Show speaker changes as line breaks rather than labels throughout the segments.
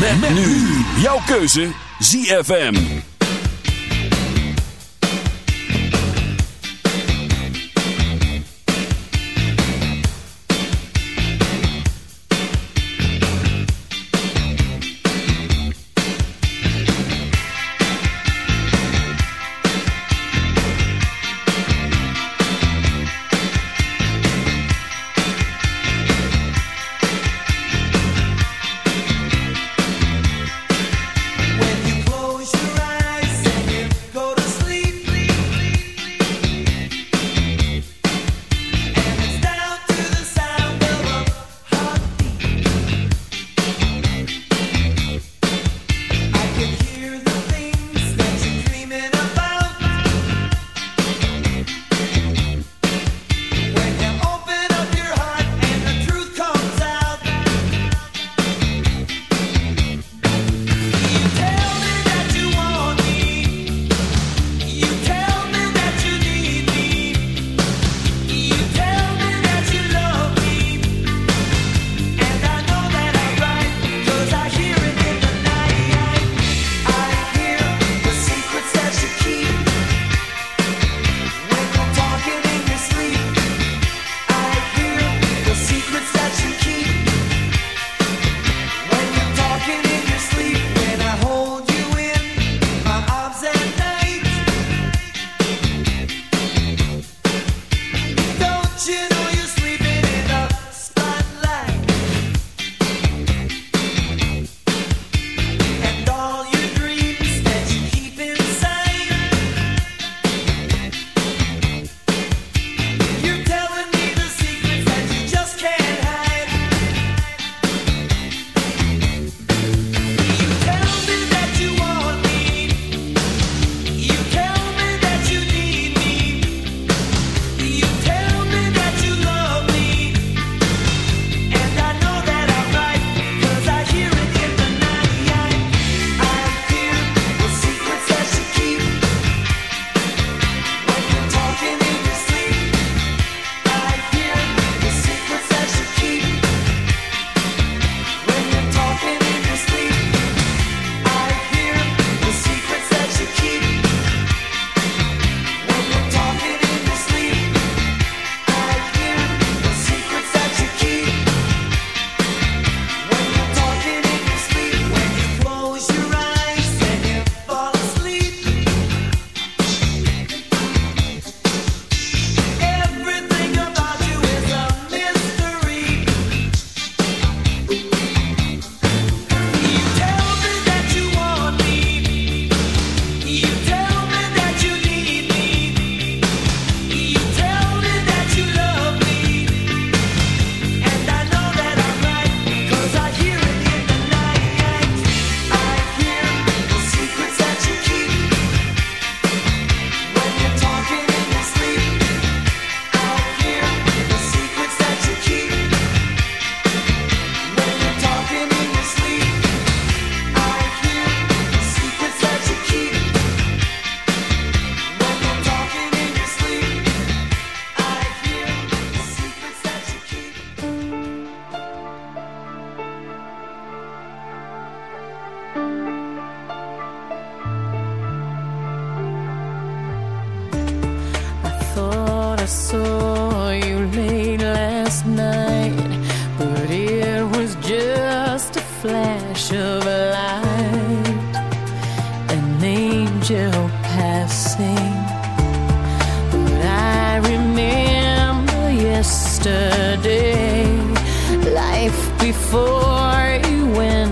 ZFM.
Met, nu jouw keuze ZFM.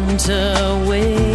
Went away.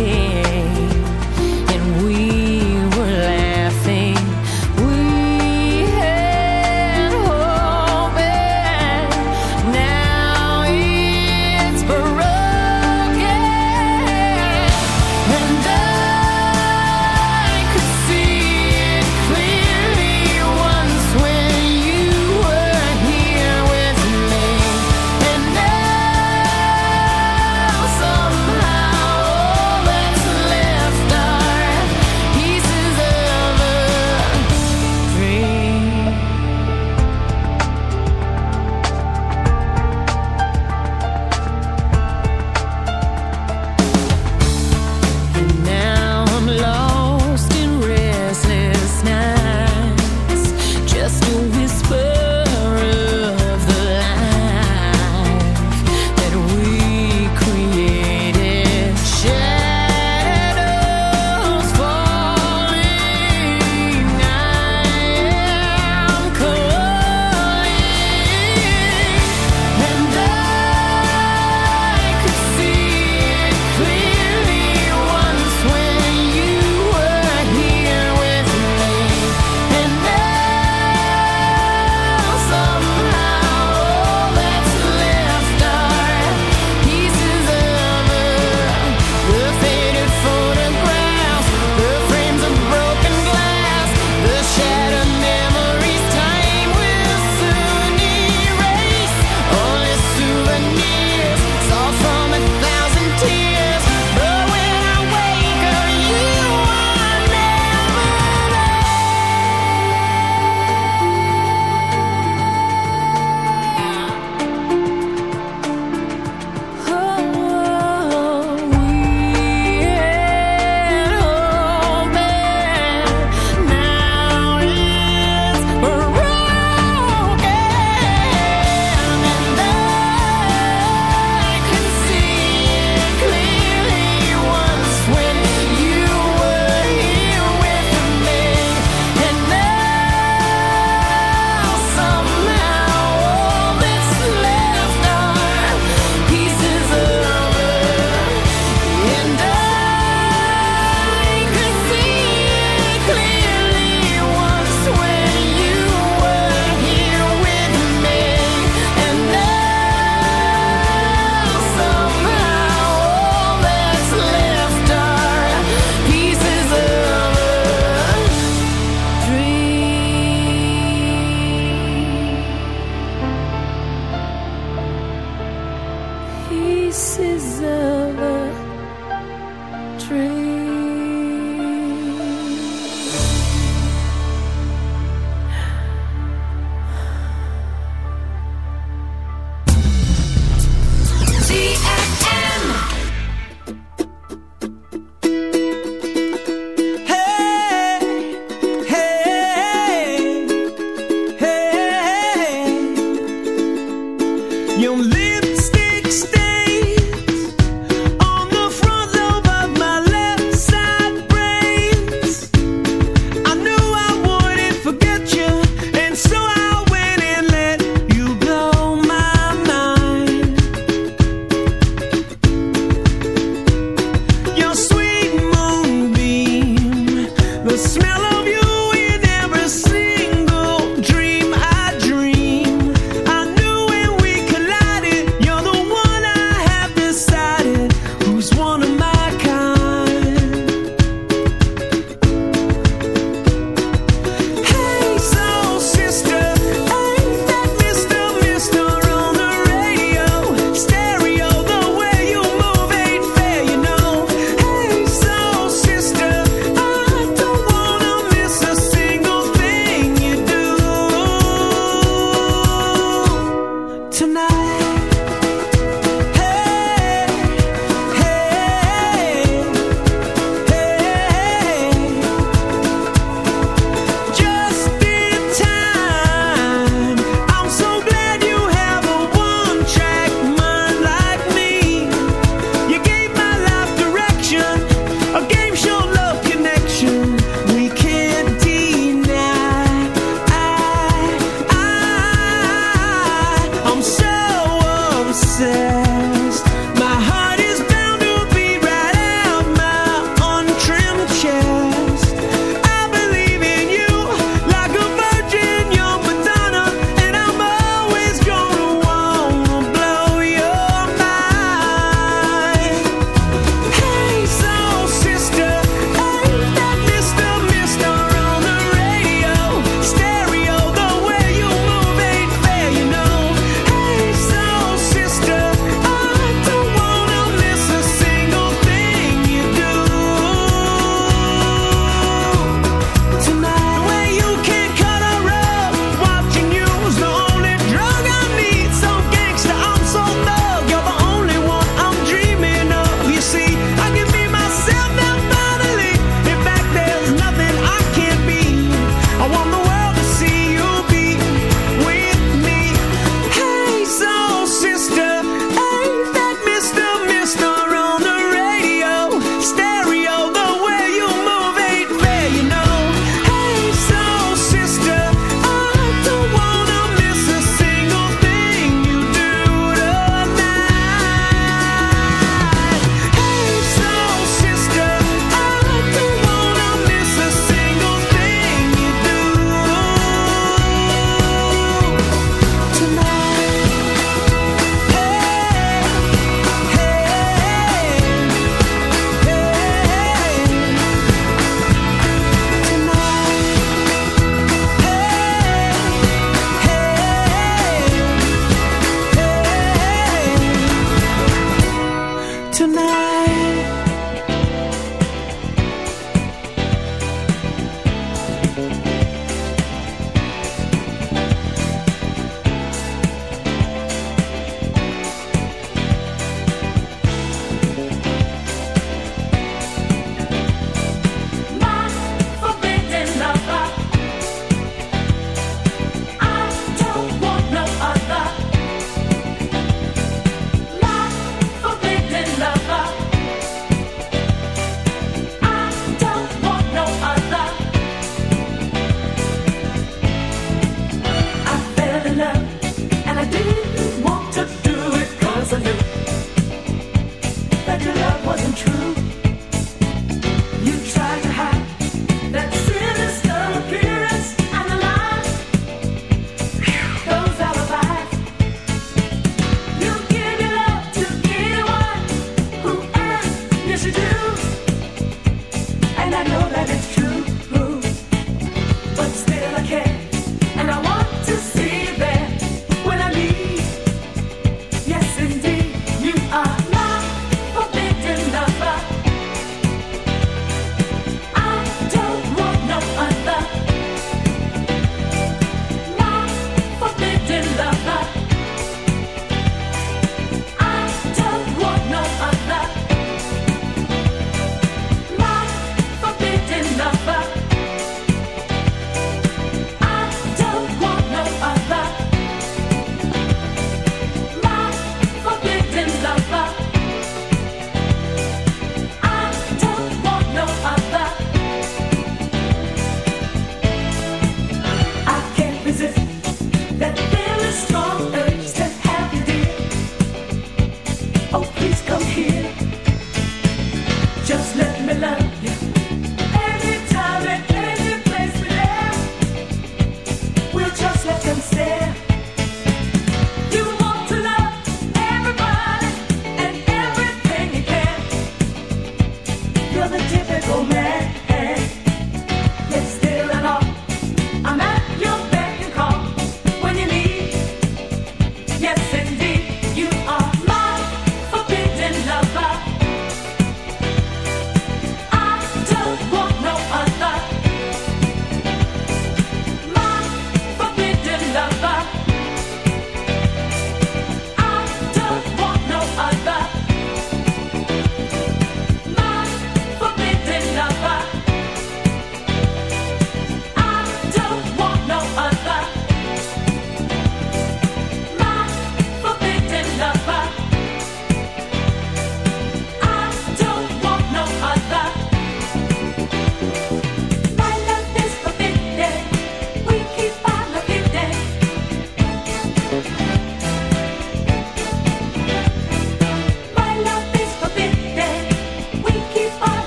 and true.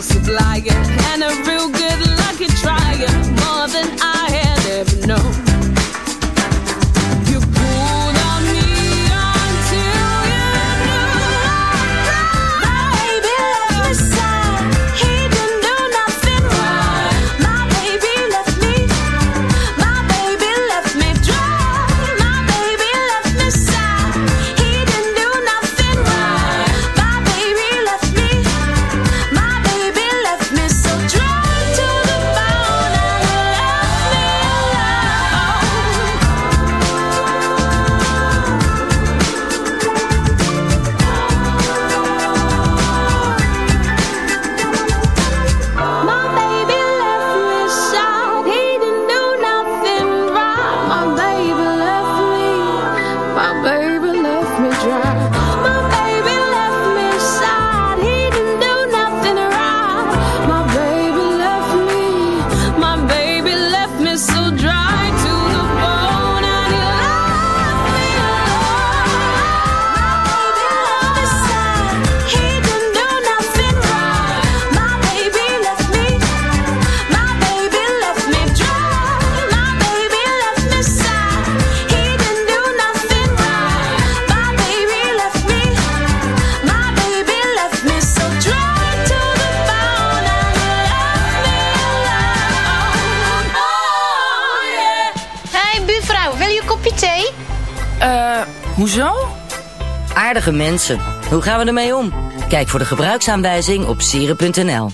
dose of and
a real
Hoe gaan we ermee om? Kijk voor de gebruiksaanwijzing op sieren.nl.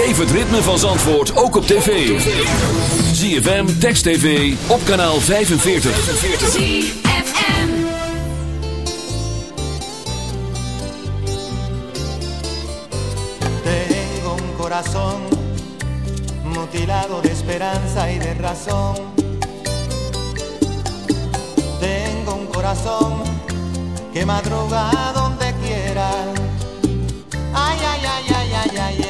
Beleef het ritme van Zandvoort ook op tv. ZFM, Text TV, op kanaal 45.
ZFM.
Tengo un corazón mutilado de esperanza y de razón. Tengo un corazón que madruga donde quiera. Ay, ay, ay, ay, ay, ay,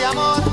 de amor.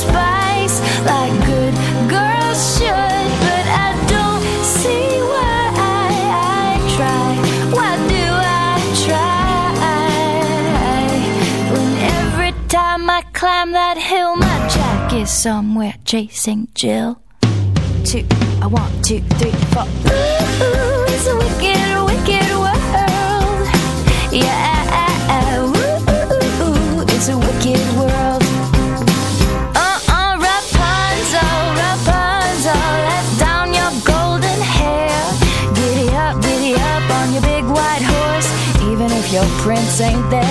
spice like good girls should. But I don't see why I, try. Why do I try? When every time I climb that hill, my jack is somewhere chasing Jill.
Two, I want two, three, four. Ooh, ooh it's a wicked. Prince ain't there.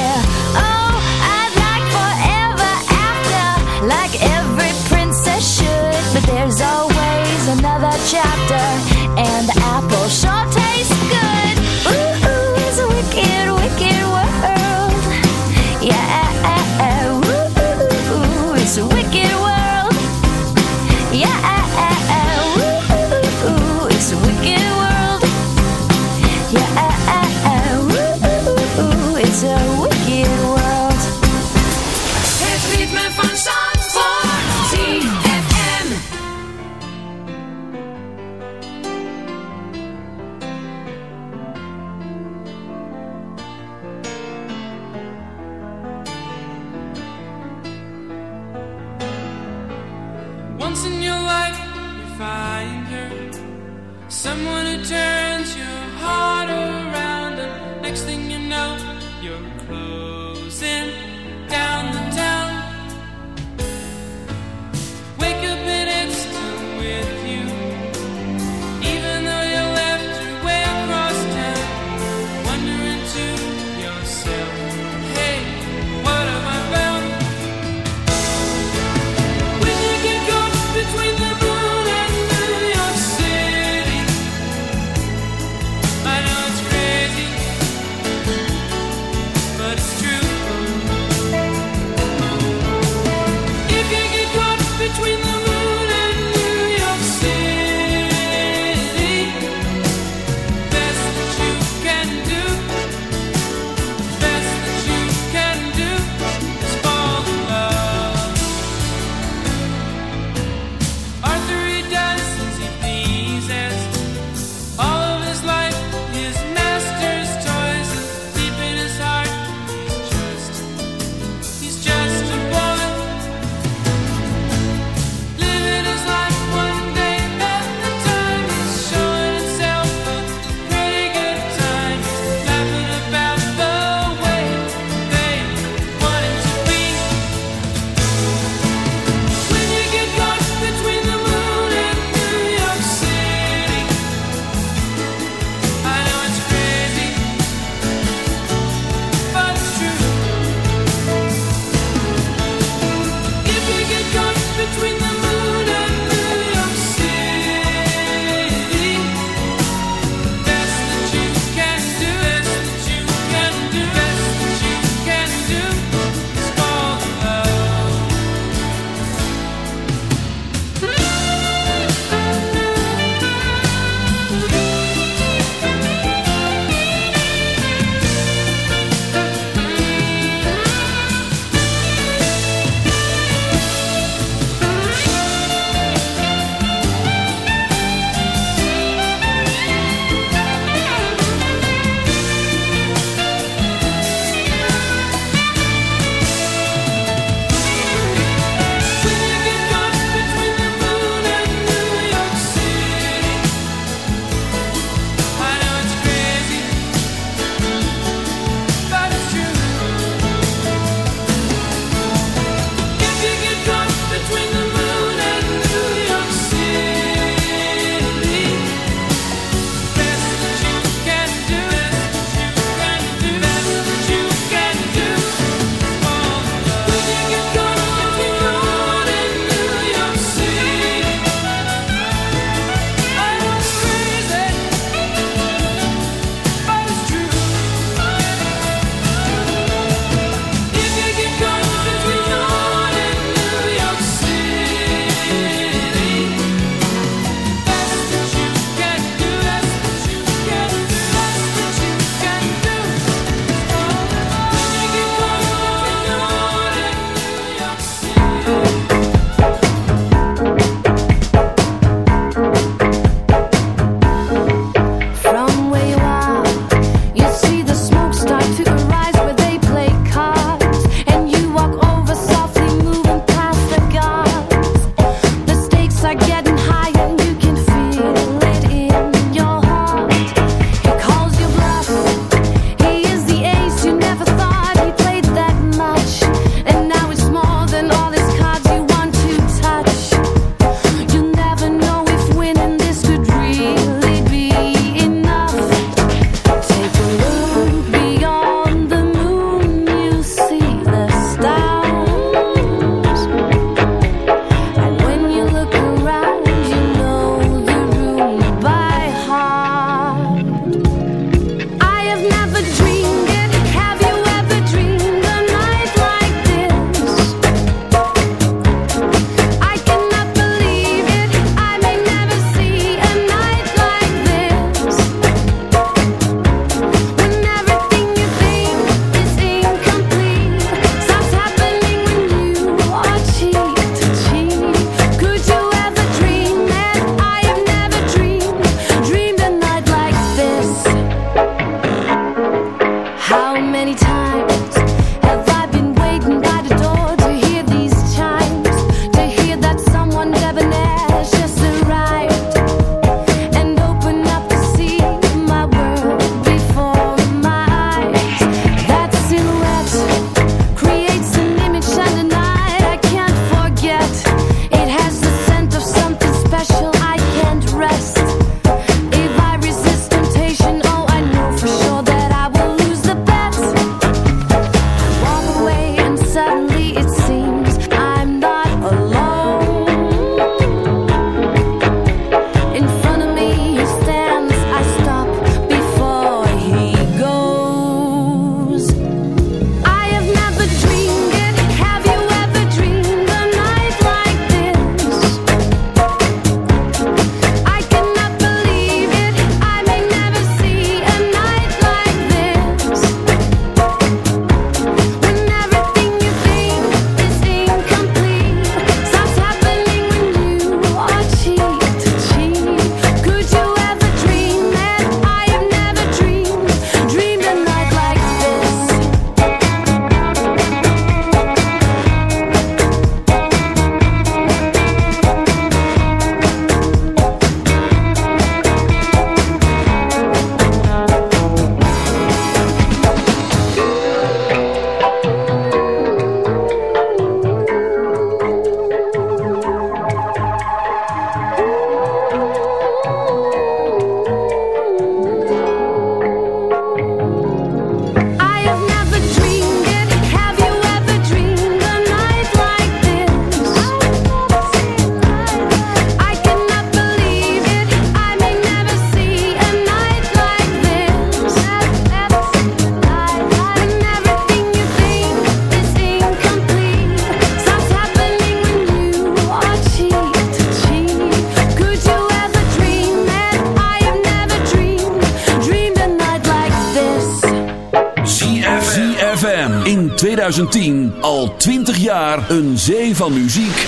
2010 al 20 jaar een zee van muziek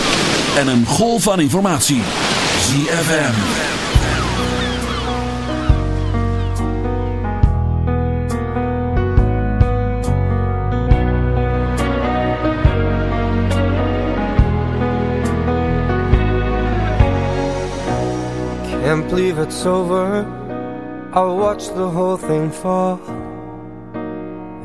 en een golf van informatie. ZFM.
Can't believe it's over. I watched the whole thing fall.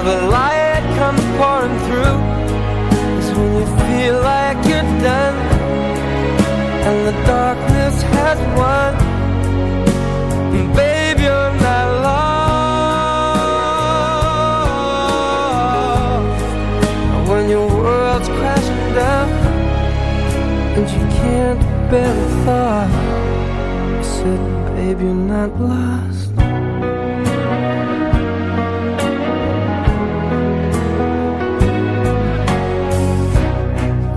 till the light comes pouring through. It's when you feel like you're done and the darkness has won. And babe, you're not lost. When your world's crashing down and you can't bear the thought, I said, babe, you're not lost.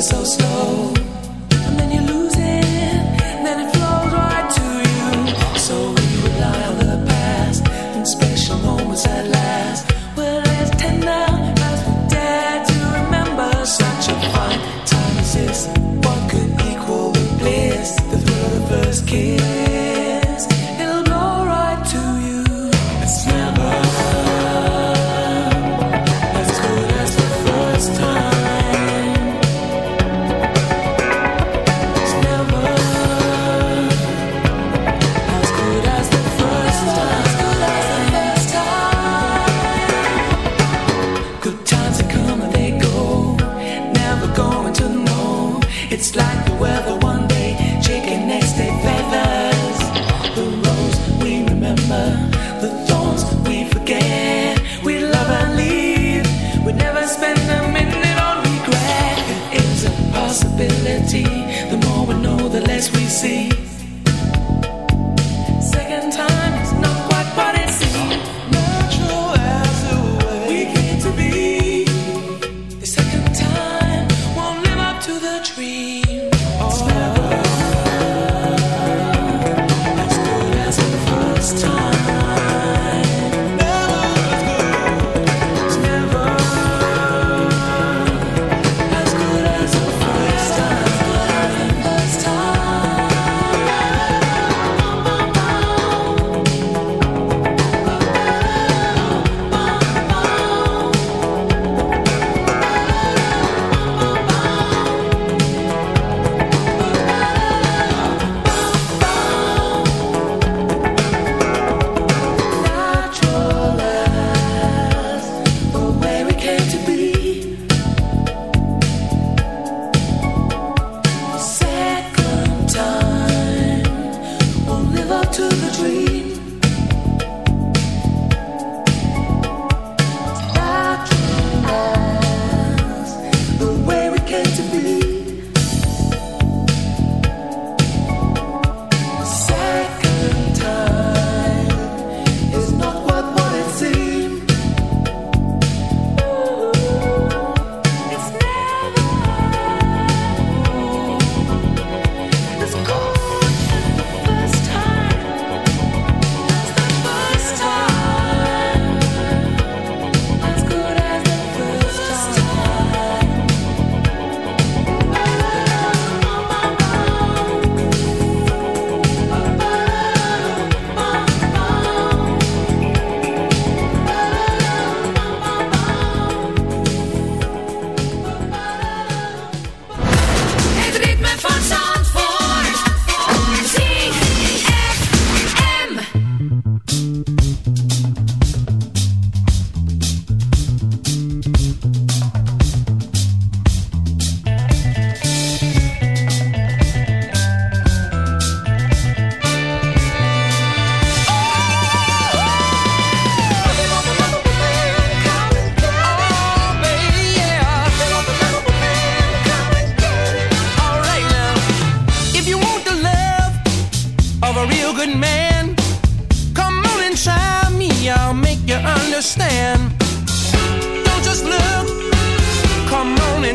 so slow.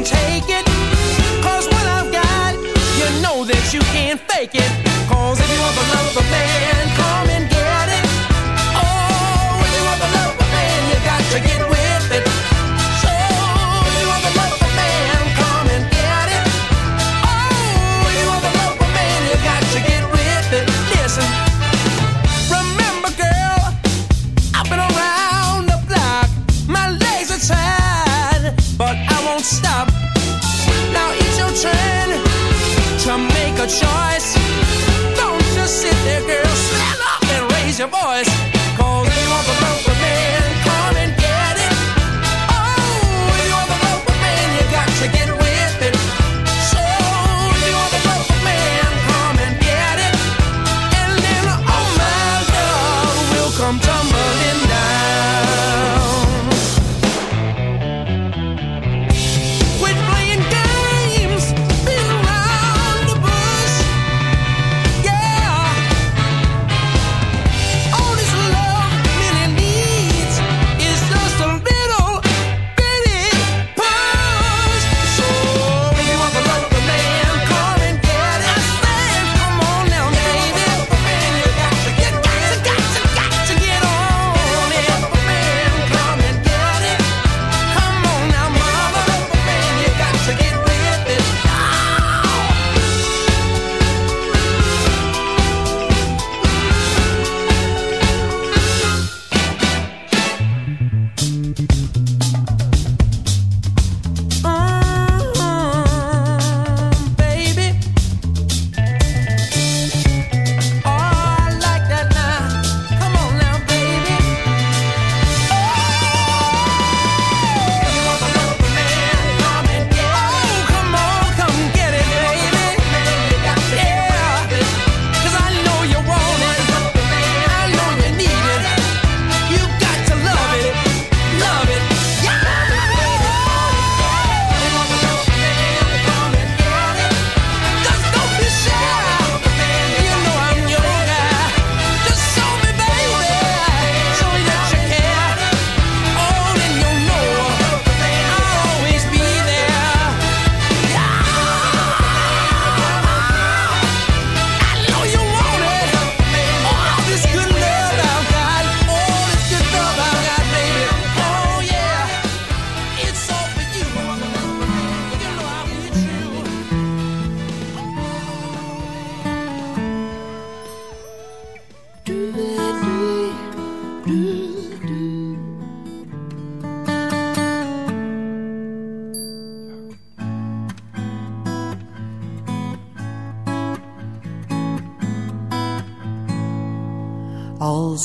take it. Cause what I've got, you know that you can't fake it. Cause if you want the love affair,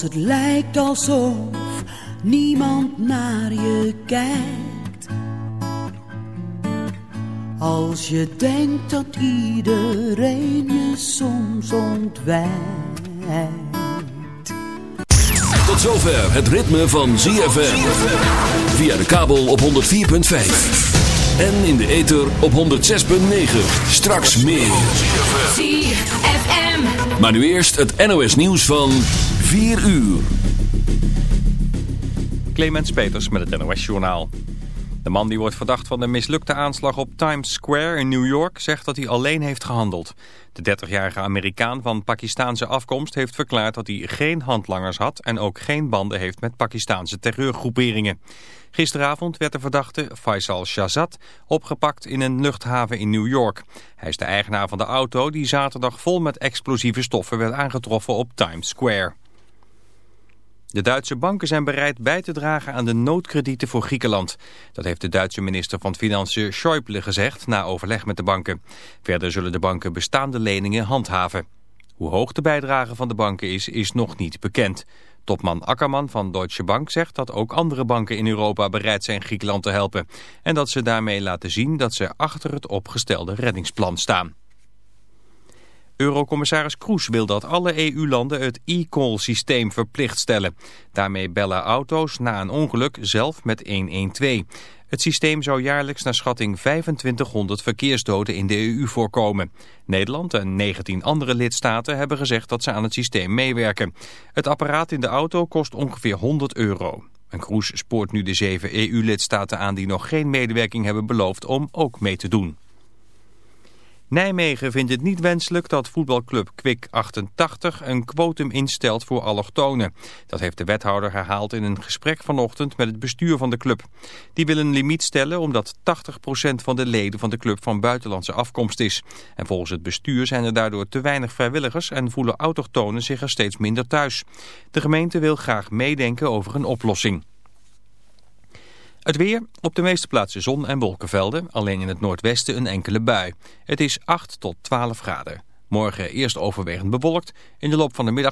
Als het lijkt alsof niemand naar je kijkt. Als je denkt dat iedereen je soms ontwijkt.
Tot zover het ritme van ZFM. Via de kabel op 104.5. En in de ether op 106.9. Straks meer.
ZFM.
Maar nu eerst het NOS nieuws van 4 uur.
Clemens Peters met het NOS Journaal. De man die wordt verdacht van de mislukte aanslag op Times Square in New York zegt dat hij alleen heeft gehandeld. De 30-jarige Amerikaan van Pakistaanse afkomst heeft verklaard dat hij geen handlangers had en ook geen banden heeft met Pakistaanse terreurgroeperingen. Gisteravond werd de verdachte Faisal Shahzad opgepakt in een luchthaven in New York. Hij is de eigenaar van de auto die zaterdag vol met explosieve stoffen werd aangetroffen op Times Square. De Duitse banken zijn bereid bij te dragen aan de noodkredieten voor Griekenland. Dat heeft de Duitse minister van Financiën Schäuble gezegd na overleg met de banken. Verder zullen de banken bestaande leningen handhaven. Hoe hoog de bijdrage van de banken is, is nog niet bekend. Topman Akkerman van Deutsche Bank zegt dat ook andere banken in Europa bereid zijn Griekenland te helpen. En dat ze daarmee laten zien dat ze achter het opgestelde reddingsplan staan. Eurocommissaris Kroes wil dat alle EU-landen het e-call systeem verplicht stellen. Daarmee bellen auto's na een ongeluk zelf met 112. Het systeem zou jaarlijks naar schatting 2500 verkeersdoden in de EU voorkomen. Nederland en 19 andere lidstaten hebben gezegd dat ze aan het systeem meewerken. Het apparaat in de auto kost ongeveer 100 euro. En Kroes spoort nu de zeven EU-lidstaten aan die nog geen medewerking hebben beloofd om ook mee te doen. Nijmegen vindt het niet wenselijk dat voetbalclub Kwik 88 een quotum instelt voor allochtonen. Dat heeft de wethouder herhaald in een gesprek vanochtend met het bestuur van de club. Die wil een limiet stellen omdat 80% van de leden van de club van buitenlandse afkomst is. En volgens het bestuur zijn er daardoor te weinig vrijwilligers en voelen autochtonen zich er steeds minder thuis. De gemeente wil graag meedenken over een oplossing. Het weer, op de meeste plaatsen zon en wolkenvelden, alleen in het noordwesten een enkele bui. Het is 8 tot 12 graden. Morgen eerst overwegend bewolkt, in de loop van de middag